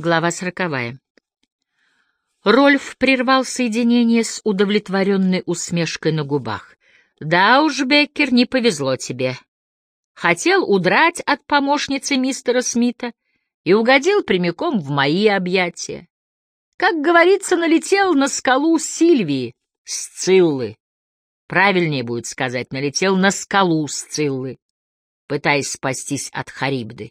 Глава сороковая. Рольф прервал соединение с удовлетворенной усмешкой на губах. «Да уж, Беккер, не повезло тебе. Хотел удрать от помощницы мистера Смита и угодил прямиком в мои объятия. Как говорится, налетел на скалу Сильвии, Сциллы. Правильнее будет сказать, налетел на скалу Сциллы, пытаясь спастись от Харибды.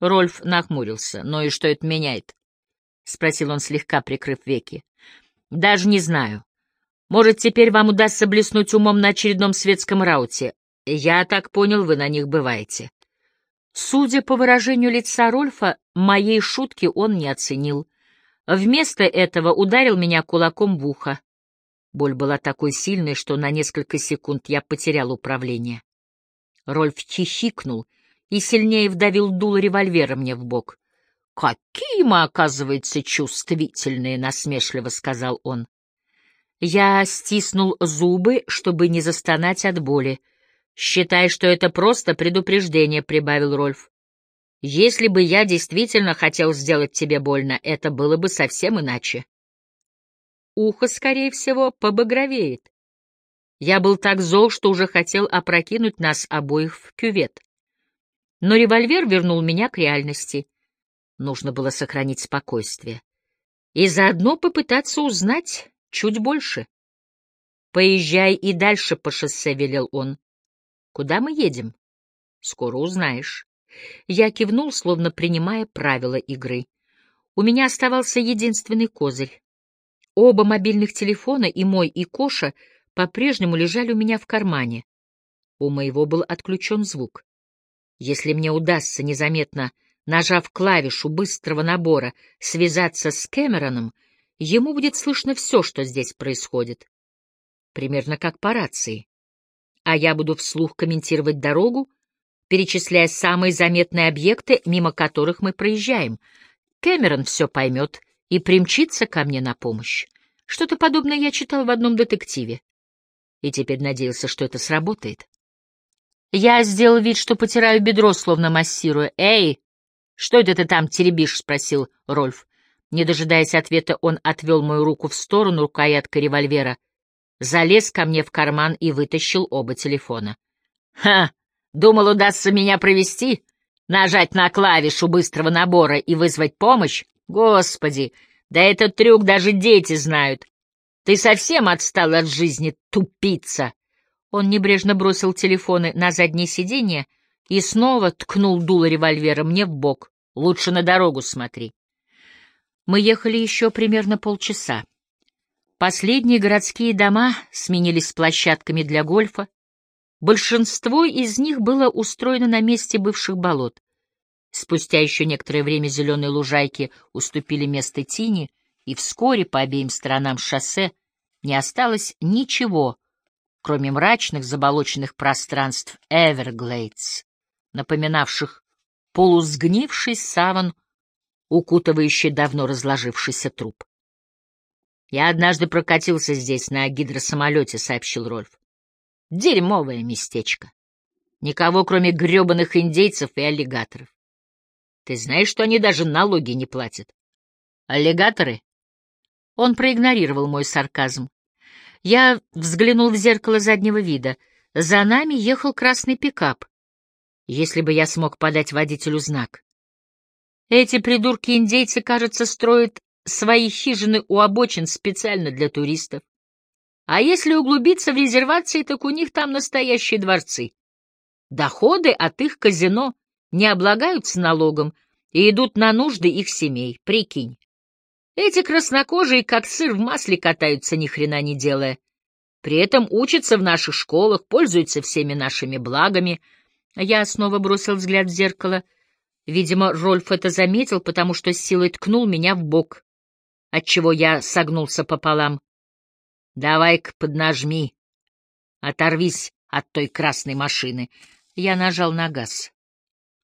Рольф нахмурился. «Ну и что это меняет?» — спросил он, слегка прикрыв веки. «Даже не знаю. Может, теперь вам удастся блеснуть умом на очередном светском рауте. Я так понял, вы на них бываете». Судя по выражению лица Рольфа, моей шутки он не оценил. Вместо этого ударил меня кулаком в ухо. Боль была такой сильной, что на несколько секунд я потерял управление. Рольф хихикнул — и сильнее вдавил дуло револьвера мне в бок. «Какие мы, оказывается, чувствительные!» — насмешливо сказал он. Я стиснул зубы, чтобы не застонать от боли. «Считай, что это просто предупреждение», — прибавил Рольф. «Если бы я действительно хотел сделать тебе больно, это было бы совсем иначе». Ухо, скорее всего, побагровеет. Я был так зол, что уже хотел опрокинуть нас обоих в кювет. Но револьвер вернул меня к реальности. Нужно было сохранить спокойствие. И заодно попытаться узнать чуть больше. «Поезжай и дальше по шоссе», — велел он. «Куда мы едем?» «Скоро узнаешь». Я кивнул, словно принимая правила игры. У меня оставался единственный козырь. Оба мобильных телефона, и мой, и Коша, по-прежнему лежали у меня в кармане. У моего был отключен звук. Если мне удастся незаметно, нажав клавишу быстрого набора, связаться с Кэмероном, ему будет слышно все, что здесь происходит. Примерно как по рации. А я буду вслух комментировать дорогу, перечисляя самые заметные объекты, мимо которых мы проезжаем. Кэмерон все поймет и примчится ко мне на помощь. Что-то подобное я читал в одном детективе. И теперь надеялся, что это сработает. Я сделал вид, что потираю бедро, словно массируя. «Эй, что это ты там теребишь?» — спросил Рольф. Не дожидаясь ответа, он отвел мою руку в сторону рукояткой револьвера, залез ко мне в карман и вытащил оба телефона. «Ха! Думал, удастся меня провести? Нажать на клавишу быстрого набора и вызвать помощь? Господи, да этот трюк даже дети знают. Ты совсем отстал от жизни, тупица!» Он небрежно бросил телефоны на заднее сиденье и снова ткнул дуло револьвера мне в бок. «Лучше на дорогу смотри». Мы ехали еще примерно полчаса. Последние городские дома сменились площадками для гольфа. Большинство из них было устроено на месте бывших болот. Спустя еще некоторое время зеленые лужайки уступили место тени, и вскоре по обеим сторонам шоссе не осталось ничего, кроме мрачных заболоченных пространств Эверглейдс, напоминавших полусгнивший саван, укутывающий давно разложившийся труп. «Я однажды прокатился здесь на гидросамолете», — сообщил Рольф. «Дерьмовое местечко. Никого, кроме гребаных индейцев и аллигаторов. Ты знаешь, что они даже налоги не платят? Аллигаторы?» Он проигнорировал мой сарказм. Я взглянул в зеркало заднего вида. За нами ехал красный пикап. Если бы я смог подать водителю знак. Эти придурки-индейцы, кажется, строят свои хижины у обочин специально для туристов. А если углубиться в резервации, так у них там настоящие дворцы. Доходы от их казино не облагаются налогом и идут на нужды их семей, прикинь. Эти краснокожие, как сыр в масле, катаются ни хрена не делая. При этом учатся в наших школах, пользуются всеми нашими благами. Я снова бросил взгляд в зеркало. Видимо, Рольф это заметил, потому что с силой ткнул меня в бок, отчего я согнулся пополам. «Давай-ка поднажми. Оторвись от той красной машины». Я нажал на газ.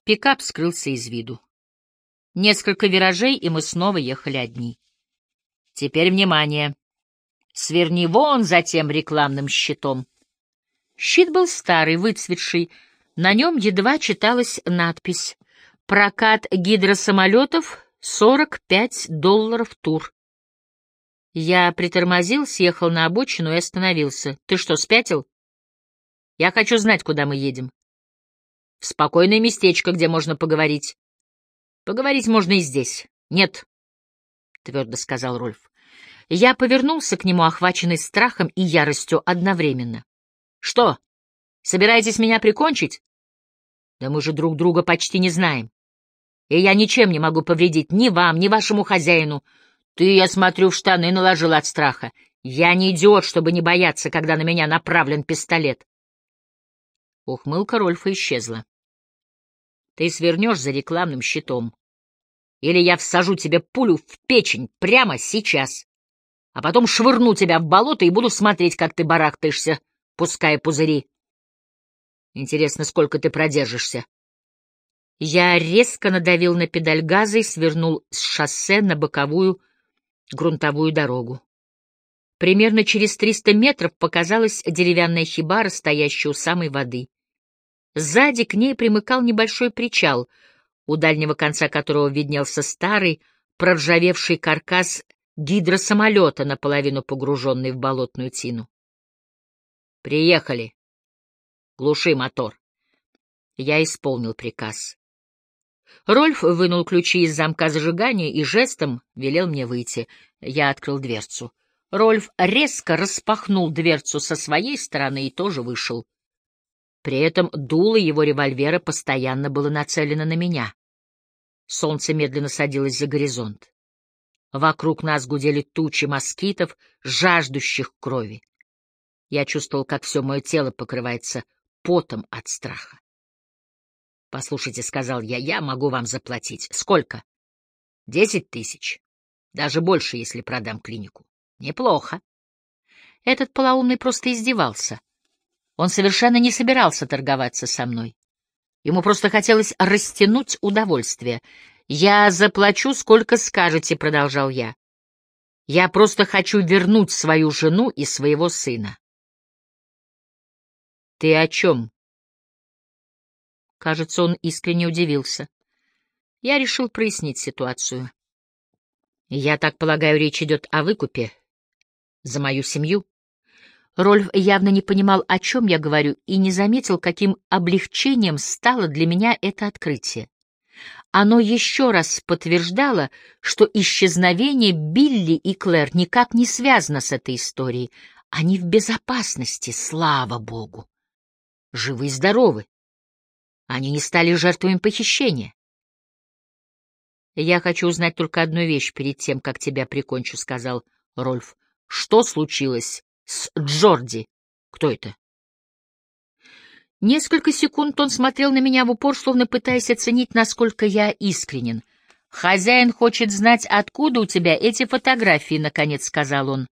Пикап скрылся из виду. Несколько виражей, и мы снова ехали одни. Теперь внимание. Сверни вон за тем рекламным щитом. Щит был старый, выцветший. На нем едва читалась надпись «Прокат гидросамолетов Сорок пять долларов тур. Я притормозил, съехал на обочину и остановился. Ты что, спятил? Я хочу знать, куда мы едем. В спокойное местечко, где можно поговорить. Поговорить можно и здесь. Нет, — твердо сказал Рольф. Я повернулся к нему, охваченный страхом и яростью одновременно. Что, собираетесь меня прикончить? Да мы же друг друга почти не знаем. И я ничем не могу повредить ни вам, ни вашему хозяину, — ты, я смотрю, в штаны наложил от страха. Я не идиот, чтобы не бояться, когда на меня направлен пистолет. Ухмылка Рольфа исчезла. Ты свернешь за рекламным щитом. Или я всажу тебе пулю в печень прямо сейчас. А потом швырну тебя в болото и буду смотреть, как ты барахтаешься, пуская пузыри. Интересно, сколько ты продержишься? Я резко надавил на педаль газа и свернул с шоссе на боковую грунтовую дорогу. Примерно через триста метров показалась деревянная хибара, стоящая у самой воды. Сзади к ней примыкал небольшой причал, у дальнего конца которого виднелся старый, проржавевший каркас гидросамолета, наполовину погруженный в болотную тину. «Приехали. Глуши мотор». Я исполнил приказ. Рольф вынул ключи из замка зажигания и жестом велел мне выйти. Я открыл дверцу. Рольф резко распахнул дверцу со своей стороны и тоже вышел. При этом дуло его револьвера постоянно было нацелено на меня. Солнце медленно садилось за горизонт. Вокруг нас гудели тучи москитов, жаждущих крови. Я чувствовал, как все мое тело покрывается потом от страха. «Послушайте», — сказал я, — «я могу вам заплатить. Сколько?» «Десять тысяч. Даже больше, если продам клинику». «Неплохо». Этот полоумный просто издевался. Он совершенно не собирался торговаться со мной. Ему просто хотелось растянуть удовольствие. «Я заплачу, сколько скажете», — продолжал я. «Я просто хочу вернуть свою жену и своего сына». «Ты о чем?» Кажется, он искренне удивился. Я решил прояснить ситуацию. Я так полагаю, речь идет о выкупе за мою семью. Рольф явно не понимал, о чем я говорю, и не заметил, каким облегчением стало для меня это открытие. Оно еще раз подтверждало, что исчезновение Билли и Клэр никак не связано с этой историей. Они в безопасности, слава богу. Живы и здоровы. Они не стали жертвами похищения. «Я хочу узнать только одну вещь перед тем, как тебя прикончу», — сказал Рольф. «Что случилось с Джорди? Кто это?» Несколько секунд он смотрел на меня в упор, словно пытаясь оценить, насколько я искренен. «Хозяин хочет знать, откуда у тебя эти фотографии», — наконец сказал он.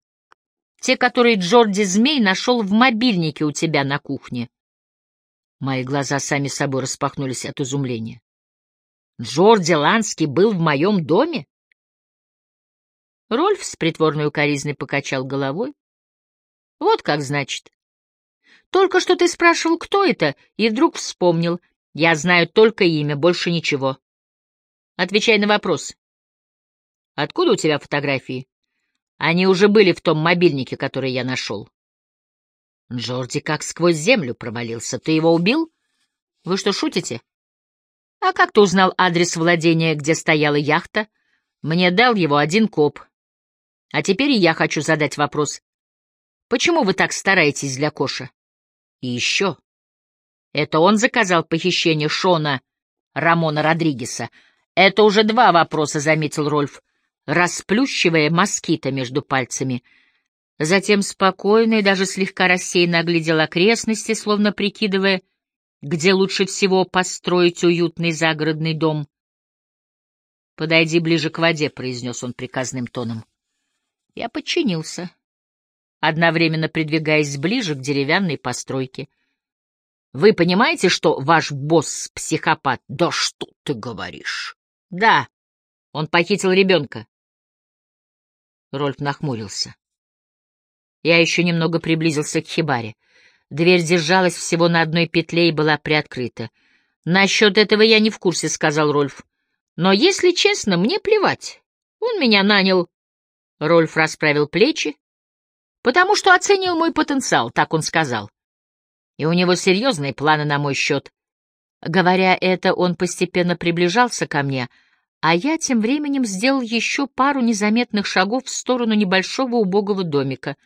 «Те, которые Джорди Змей нашел в мобильнике у тебя на кухне». Мои глаза сами собой распахнулись от изумления. Джорди Ланский был в моем доме? Рольф с притворной укоризной покачал головой. Вот как значит. Только что ты спрашивал, кто это, и вдруг вспомнил. Я знаю только имя, больше ничего. Отвечай на вопрос. Откуда у тебя фотографии? Они уже были в том мобильнике, который я нашел. Джорди как сквозь землю провалился. Ты его убил? Вы что, шутите? А как ты узнал адрес владения, где стояла яхта? Мне дал его один коп. А теперь я хочу задать вопрос. Почему вы так стараетесь для Коша? И еще. Это он заказал похищение Шона Рамона Родригеса. Это уже два вопроса, — заметил Рольф, расплющивая москита между пальцами — Затем спокойно и даже слегка рассеянно оглядел окрестности, словно прикидывая, где лучше всего построить уютный загородный дом. «Подойди ближе к воде», — произнес он приказным тоном. Я подчинился, одновременно придвигаясь ближе к деревянной постройке. «Вы понимаете, что ваш босс — психопат?» «Да что ты говоришь?» «Да, он похитил ребенка». Рольф нахмурился. Я еще немного приблизился к хибаре. Дверь держалась всего на одной петле и была приоткрыта. «Насчет этого я не в курсе», — сказал Рольф. Но, если честно, мне плевать. Он меня нанял. Рольф расправил плечи, потому что оценил мой потенциал, так он сказал. И у него серьезные планы на мой счет. Говоря это, он постепенно приближался ко мне, а я тем временем сделал еще пару незаметных шагов в сторону небольшого убогого домика.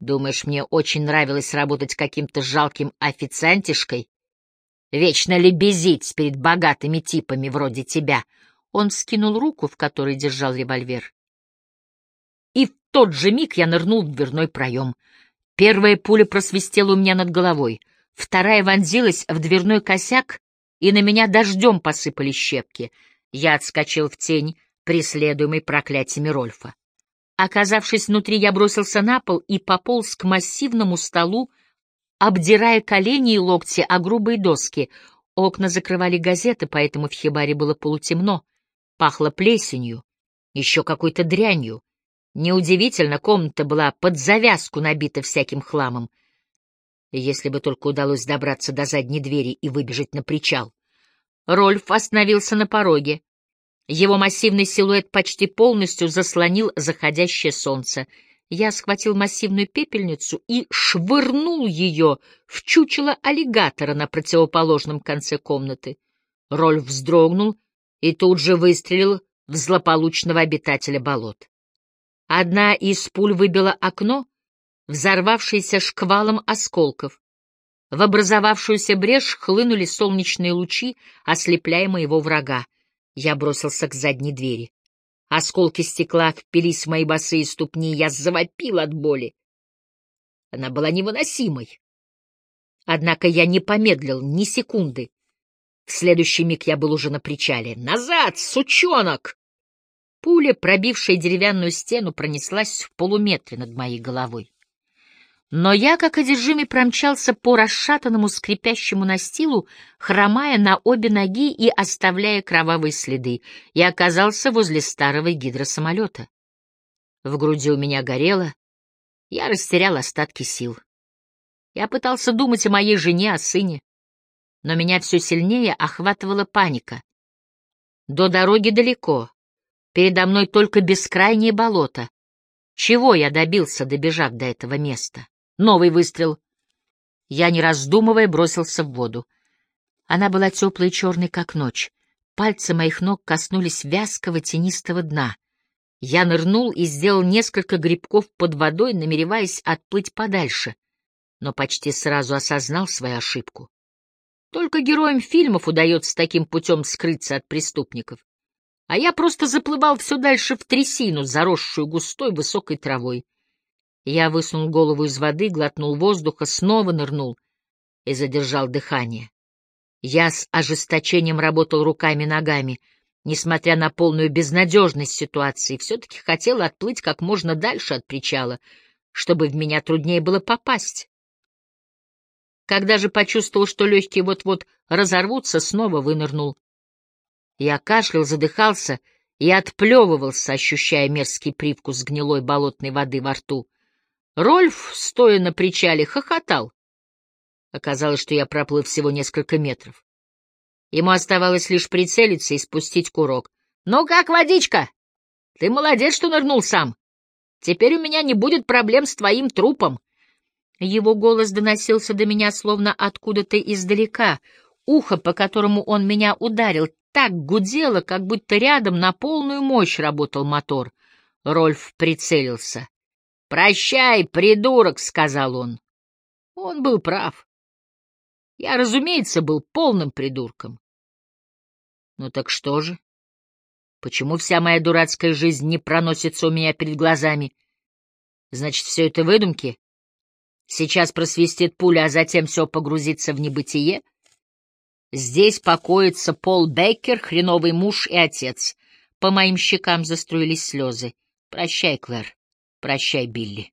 Думаешь, мне очень нравилось работать каким-то жалким официантишкой? Вечно лебезить перед богатыми типами вроде тебя. Он скинул руку, в которой держал револьвер. Тот же миг я нырнул в дверной проем. Первая пуля просвистела у меня над головой, вторая вонзилась в дверной косяк, и на меня дождем посыпали щепки. Я отскочил в тень, преследуемый проклятиями Рольфа. Оказавшись внутри, я бросился на пол и пополз к массивному столу, обдирая колени и локти о грубые доски. Окна закрывали газеты, поэтому в хибаре было полутемно. Пахло плесенью, еще какой-то дрянью. Неудивительно, комната была под завязку набита всяким хламом. Если бы только удалось добраться до задней двери и выбежать на причал. Рольф остановился на пороге. Его массивный силуэт почти полностью заслонил заходящее солнце — я схватил массивную пепельницу и швырнул ее в чучело аллигатора на противоположном конце комнаты. Рольф вздрогнул и тут же выстрелил в злополучного обитателя болот. Одна из пуль выбила окно, взорвавшееся шквалом осколков. В образовавшуюся брешь хлынули солнечные лучи, ослепляя моего врага. Я бросился к задней двери. Осколки стекла впились в мои босые ступни, я завопил от боли. Она была невыносимой. Однако я не помедлил ни секунды. В следующий миг я был уже на причале. «Назад, сучонок!» Пуля, пробившая деревянную стену, пронеслась в полуметре над моей головой. Но я, как одержимый, промчался по расшатанному скрипящему настилу, хромая на обе ноги и оставляя кровавые следы, и оказался возле старого гидросамолета. В груди у меня горело, я растерял остатки сил. Я пытался думать о моей жене, о сыне, но меня все сильнее охватывала паника. До дороги далеко, передо мной только бескрайнее болото. Чего я добился, добежав до этого места? Новый выстрел. Я, не раздумывая, бросился в воду. Она была теплой и черной, как ночь. Пальцы моих ног коснулись вязкого тенистого дна. Я нырнул и сделал несколько грибков под водой, намереваясь отплыть подальше, но почти сразу осознал свою ошибку. Только героям фильмов удается таким путем скрыться от преступников. А я просто заплывал все дальше в трясину, заросшую густой высокой травой. Я высунул голову из воды, глотнул воздуха, снова нырнул и задержал дыхание. Я с ожесточением работал руками и ногами. Несмотря на полную безнадежность ситуации, все-таки хотел отплыть как можно дальше от причала, чтобы в меня труднее было попасть. Когда же почувствовал, что легкие вот-вот разорвутся, снова вынырнул. Я кашлял, задыхался и отплевывался, ощущая мерзкий привкус гнилой болотной воды во рту. Рольф, стоя на причале, хохотал. Оказалось, что я проплыл всего несколько метров. Ему оставалось лишь прицелиться и спустить курок. «Ну как, водичка? Ты молодец, что нырнул сам. Теперь у меня не будет проблем с твоим трупом». Его голос доносился до меня словно откуда-то издалека. Ухо, по которому он меня ударил, так гудело, как будто рядом на полную мощь работал мотор. Рольф прицелился. «Прощай, придурок», — сказал он. Он был прав. Я, разумеется, был полным придурком. Ну так что же? Почему вся моя дурацкая жизнь не проносится у меня перед глазами? Значит, все это выдумки? Сейчас просвистит пуля, а затем все погрузится в небытие? Здесь покоится Пол Беккер, хреновый муж и отец. По моим щекам заструились слезы. Прощай, Клэр. Прощай, Билли.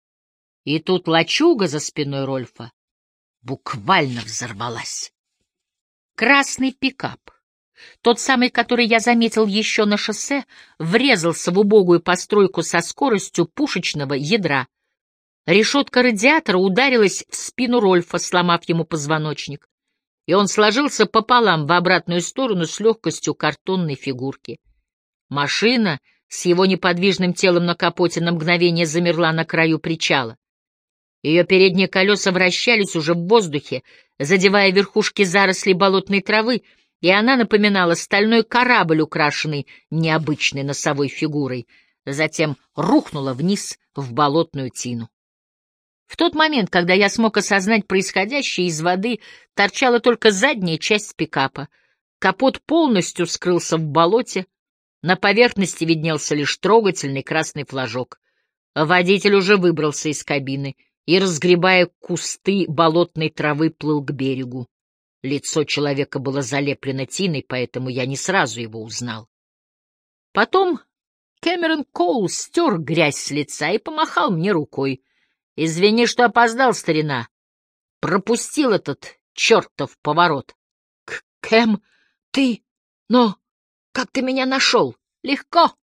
И тут лачуга за спиной Рольфа буквально взорвалась. Красный пикап, тот самый, который я заметил еще на шоссе, врезался в убогую постройку со скоростью пушечного ядра. Решетка радиатора ударилась в спину Рольфа, сломав ему позвоночник. И он сложился пополам в обратную сторону с легкостью картонной фигурки. Машина с его неподвижным телом на капоте на мгновение замерла на краю причала. Ее передние колеса вращались уже в воздухе, задевая верхушки зарослей болотной травы, и она напоминала стальной корабль, украшенный необычной носовой фигурой, затем рухнула вниз в болотную тину. В тот момент, когда я смог осознать происходящее, из воды торчала только задняя часть пикапа. Капот полностью скрылся в болоте, на поверхности виднелся лишь трогательный красный флажок. Водитель уже выбрался из кабины и, разгребая кусты болотной травы, плыл к берегу. Лицо человека было залеплено тиной, поэтому я не сразу его узнал. Потом Кэмерон Коул стер грязь с лица и помахал мне рукой. «Извини, что опоздал, старина. Пропустил этот чертов поворот». К «Кэм, ты... Но как ты меня нашел? Легко.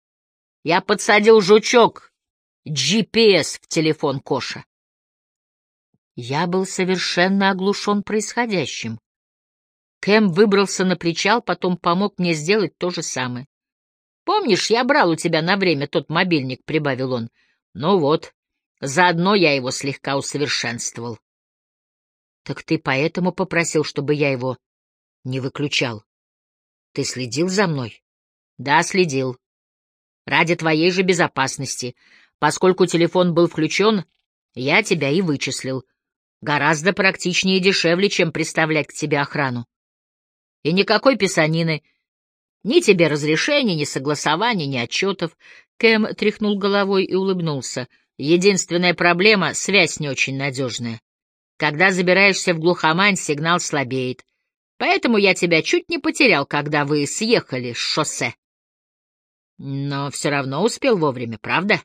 Я подсадил жучок GPS в телефон Коша». Я был совершенно оглушен происходящим. Кэм выбрался на причал, потом помог мне сделать то же самое. «Помнишь, я брал у тебя на время тот мобильник?» — прибавил он. «Ну вот, заодно я его слегка усовершенствовал». «Так ты поэтому попросил, чтобы я его не выключал? Ты следил за мной?» «Да, следил. Ради твоей же безопасности. Поскольку телефон был включен, я тебя и вычислил. Гораздо практичнее и дешевле, чем представлять к тебе охрану. И никакой писанины. Ни тебе разрешений, ни согласований, ни отчетов. Кэм тряхнул головой и улыбнулся. Единственная проблема — связь не очень надежная. Когда забираешься в глухомань, сигнал слабеет. Поэтому я тебя чуть не потерял, когда вы съехали с шоссе. Но все равно успел вовремя, правда?